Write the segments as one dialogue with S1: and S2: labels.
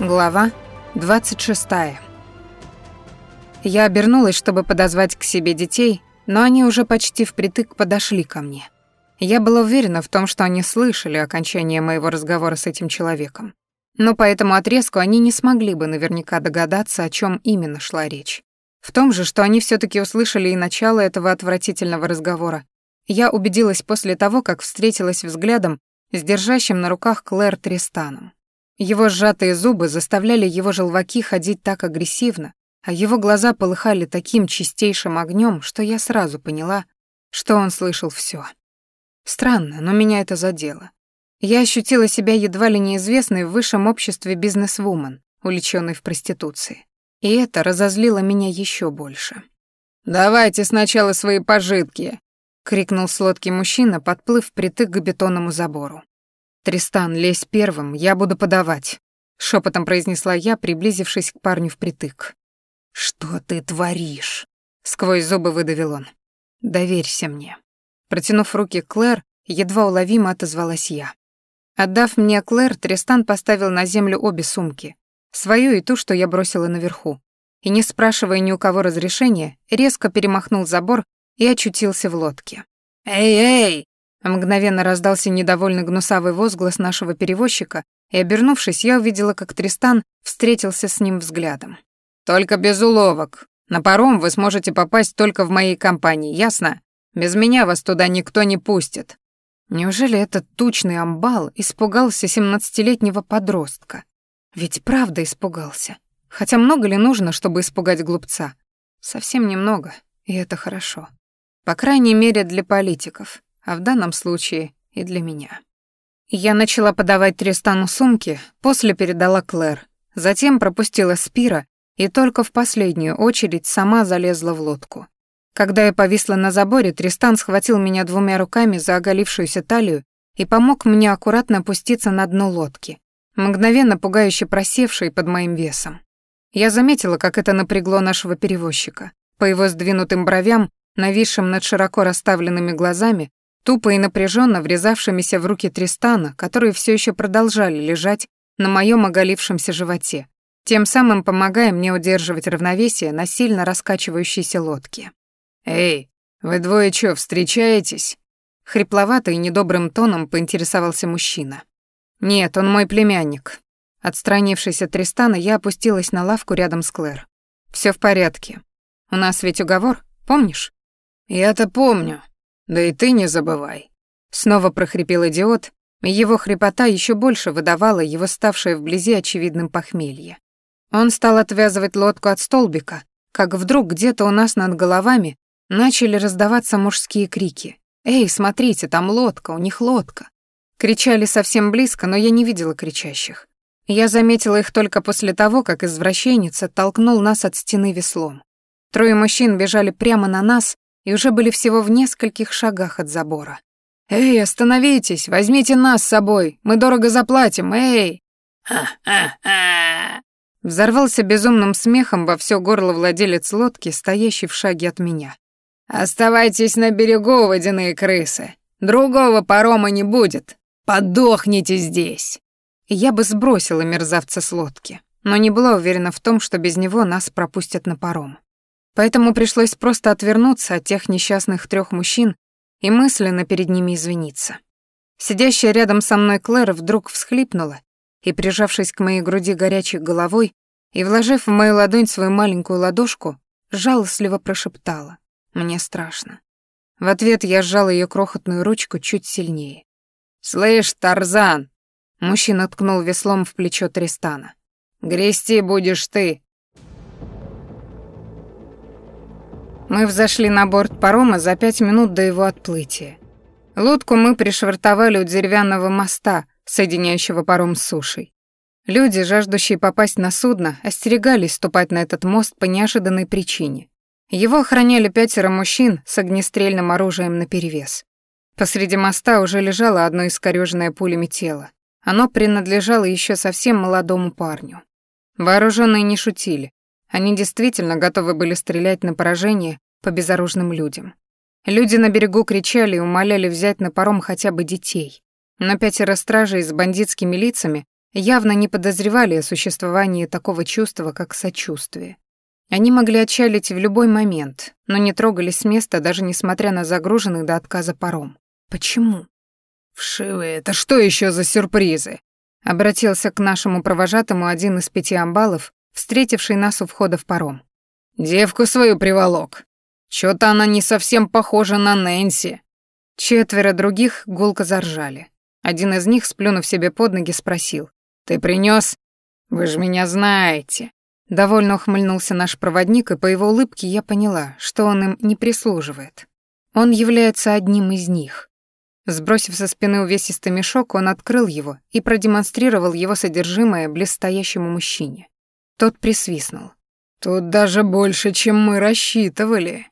S1: Глава 26. Я обернулась, чтобы подозвать к себе детей, но они уже почти впритык подошли ко мне. Я была уверена в том, что они слышали окончание моего разговора с этим человеком. Но по этому отрезку они не смогли бы наверняка догадаться, о чем именно шла речь. В том же, что они все таки услышали и начало этого отвратительного разговора, я убедилась после того, как встретилась взглядом с держащим на руках Клэр Тристаном. Его сжатые зубы заставляли его желваки ходить так агрессивно, а его глаза полыхали таким чистейшим огнем, что я сразу поняла, что он слышал все. Странно, но меня это задело. Я ощутила себя едва ли неизвестной в высшем обществе бизнес-вумен, увлечённой в проституции. И это разозлило меня еще больше.
S2: «Давайте сначала свои пожитки!» — крикнул сладкий мужчина, подплыв притык к бетонному забору.
S1: «Тристан, лезь первым, я буду подавать», — шепотом произнесла я, приблизившись к парню впритык.
S2: «Что ты творишь?»
S1: — сквозь зубы выдавил он. «Доверься мне». Протянув руки Клэр, едва уловимо отозвалась я. Отдав мне Клэр, Тристан поставил на землю обе сумки, свою и ту, что я бросила наверху, и, не спрашивая ни у кого разрешения, резко перемахнул забор и очутился в лодке.
S2: «Эй, эй!»
S1: Мгновенно раздался недовольный гнусавый возглас нашего перевозчика, и, обернувшись, я увидела, как Тристан встретился с ним взглядом.
S2: «Только без уловок. На паром вы сможете попасть только в моей компании, ясно? Без меня вас туда никто не пустит».
S1: Неужели этот тучный амбал испугался семнадцатилетнего подростка? Ведь правда испугался. Хотя много ли нужно, чтобы испугать глупца? Совсем немного, и это хорошо. По крайней мере, для политиков а в данном случае и для меня. Я начала подавать Тристану сумки, после передала Клэр, затем пропустила Спира и только в последнюю очередь сама залезла в лодку. Когда я повисла на заборе, Тристан схватил меня двумя руками за оголившуюся талию и помог мне аккуратно опуститься на дно лодки, мгновенно пугающе просевшей под моим весом. Я заметила, как это напрягло нашего перевозчика. По его сдвинутым бровям, нависшим над широко расставленными глазами, тупо и напряженно врезавшимися в руки Тристана, которые все еще продолжали лежать на моем оголившемся животе, тем самым помогая мне удерживать равновесие на сильно раскачивающейся лодке.
S2: «Эй, вы двое чё, встречаетесь?»
S1: Хрипловато и недобрым тоном поинтересовался мужчина. «Нет, он мой племянник». Отстранившись от Тристана, я опустилась на лавку рядом с Клэр. Все в порядке. У нас ведь уговор, помнишь?»
S2: «Я-то помню», да и ты не забывай.
S1: Снова прохрипел идиот, и его хрипота еще больше выдавала его ставшее вблизи очевидным похмелье. Он стал отвязывать лодку от столбика, как вдруг где-то у нас над головами начали раздаваться мужские крики. «Эй, смотрите, там лодка, у них лодка!» Кричали совсем близко, но я не видела кричащих. Я заметила их только после того, как извращенец оттолкнул нас от стены веслом. Трое мужчин бежали прямо на нас, и уже были всего в нескольких шагах от забора.
S2: «Эй, остановитесь, возьмите нас с собой, мы дорого заплатим, эй!»
S1: Взорвался безумным смехом во все горло владелец лодки, стоящий в шаге от меня.
S2: «Оставайтесь на берегу, водяные крысы. Другого парома не будет. Подохните здесь!»
S1: Я бы сбросила мерзавца с лодки, но не была уверена в том, что без него нас пропустят на паром. Поэтому пришлось просто отвернуться от тех несчастных трех мужчин и мысленно перед ними извиниться. Сидящая рядом со мной Клэр вдруг всхлипнула и, прижавшись к моей груди горячей головой и вложив в мою ладонь свою маленькую ладошку, жалостливо прошептала «Мне страшно». В ответ я сжала ее крохотную ручку чуть сильнее.
S2: «Слышь, Тарзан!»
S1: Мужчина ткнул веслом в плечо Тристана.
S2: «Грести будешь ты,
S1: Мы взошли на борт парома за пять минут до его отплытия. Лодку мы пришвартовали у деревянного моста, соединяющего паром с сушей. Люди, жаждущие попасть на судно, остерегались ступать на этот мост по неожиданной причине. Его охраняли пятеро мужчин с огнестрельным оружием наперевес. Посреди моста уже лежало одно искорёженное пулями тело. Оно принадлежало еще совсем молодому парню. Вооруженные не шутили. Они действительно готовы были стрелять на поражение по безоружным людям. Люди на берегу кричали и умоляли взять на паром хотя бы детей. Но пятеро стражей с бандитскими лицами явно не подозревали о существовании такого чувства, как сочувствие. Они могли отчалить в любой момент, но не трогались с места, даже несмотря на загруженный до отказа паром. Почему?
S2: «Вшивые, это что еще за сюрпризы?»
S1: Обратился к нашему провожатому один из пяти амбалов, встретивший нас у входа в паром.
S2: «Девку свою приволок. Чё-то она не совсем похожа на Нэнси».
S1: Четверо других гулко заржали. Один из них, сплюнув себе под ноги, спросил.
S2: «Ты принёс? Вы же меня знаете».
S1: Довольно ухмыльнулся наш проводник, и по его улыбке я поняла, что он им не прислуживает. Он является одним из них. Сбросив со спины увесистый мешок, он открыл его и продемонстрировал его содержимое блестящему мужчине. Тот присвистнул.
S2: «Тут даже больше, чем мы рассчитывали.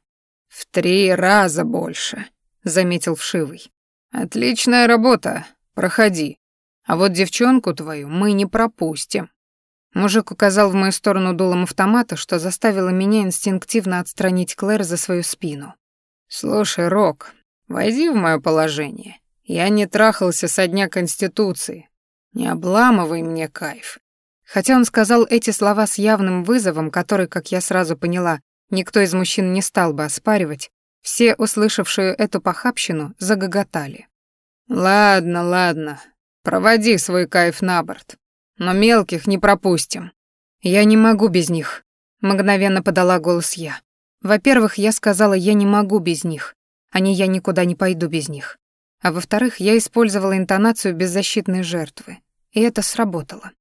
S2: В три раза больше», — заметил Вшивый. «Отличная работа. Проходи. А вот девчонку твою мы не пропустим».
S1: Мужик указал в мою сторону дулом автомата, что заставило меня инстинктивно отстранить Клэр за свою спину.
S2: «Слушай, Рок, войди в мое положение. Я не трахался со дня Конституции. Не обламывай мне кайф».
S1: Хотя он сказал эти слова с явным вызовом, который, как я сразу поняла, никто из мужчин не стал бы оспаривать, все, услышавшие эту похабщину, загоготали.
S2: «Ладно, ладно, проводи свой кайф на борт, но мелких не пропустим».
S1: «Я не могу без них», — мгновенно подала голос я. «Во-первых, я сказала, я не могу без них, а не я никуда не пойду без них. А во-вторых, я использовала интонацию беззащитной жертвы, и это сработало.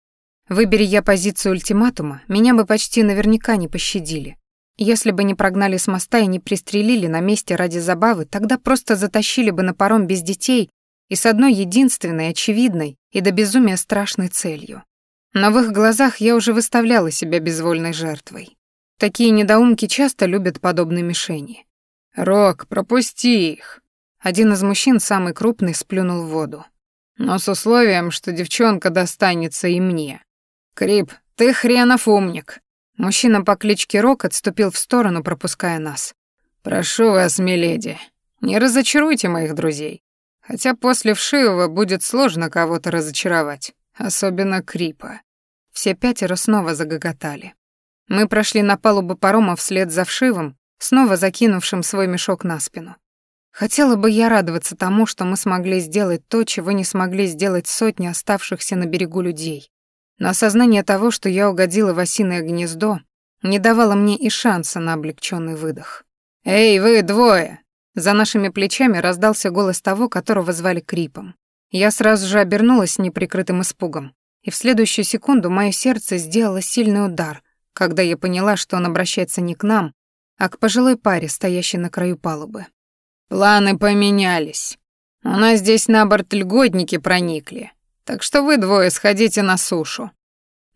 S1: Выбери я позицию ультиматума, меня бы почти наверняка не пощадили. Если бы не прогнали с моста и не пристрелили на месте ради забавы, тогда просто затащили бы на паром без детей и с одной единственной, очевидной и до безумия страшной целью. Но в их глазах я уже выставляла себя безвольной жертвой. Такие недоумки часто любят подобные мишени.
S2: «Рок, пропусти их!»
S1: Один из мужчин, самый крупный, сплюнул в воду.
S2: «Но с условием, что девчонка достанется и мне. Крип, ты хренов умник.
S1: Мужчина по кличке Рок отступил в сторону, пропуская нас.
S2: «Прошу вас, миледи, не разочаруйте моих друзей. Хотя после вшивого будет сложно кого-то разочаровать, особенно Крипа».
S1: Все пятеро снова загоготали. Мы прошли на палубу парома вслед за вшивым, снова закинувшим свой мешок на спину. Хотела бы я радоваться тому, что мы смогли сделать то, чего не смогли сделать сотни оставшихся на берегу людей. Но осознание того, что я угодила в осиное гнездо, не давало мне и шанса на облегченный выдох.
S2: «Эй, вы двое!»
S1: За нашими плечами раздался голос того, которого звали Крипом. Я сразу же обернулась неприкрытым испугом, и в следующую секунду мое сердце сделало сильный удар, когда я поняла, что он обращается не к нам, а к пожилой паре, стоящей на краю палубы.
S2: «Планы поменялись. У нас здесь на борт льготники проникли. Так что вы двое сходите на сушу».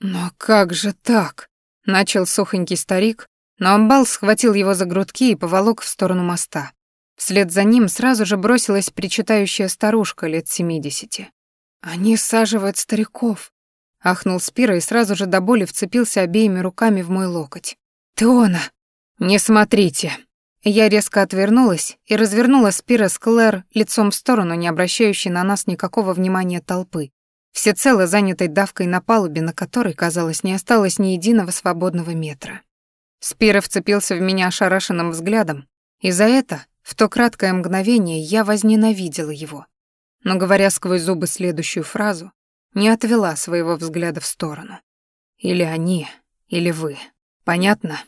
S1: «Но как же так?» — начал сухонький старик, но амбал схватил его за грудки и поволок в сторону моста. Вслед за ним сразу же бросилась причитающая старушка лет семидесяти. «Они саживают стариков», — ахнул Спира и сразу же до боли вцепился обеими руками в мой локоть. «Теона!» «Не смотрите!» Я резко отвернулась и развернула Спира с Клэр лицом в сторону, не обращающей на нас никакого внимания толпы, всецело занятой давкой на палубе, на которой, казалось, не осталось ни единого свободного метра. Спира вцепился в меня ошарашенным взглядом, и за это, в то краткое мгновение, я возненавидела его. Но, говоря сквозь зубы следующую фразу, не отвела своего взгляда в сторону. «Или они, или вы. Понятно?»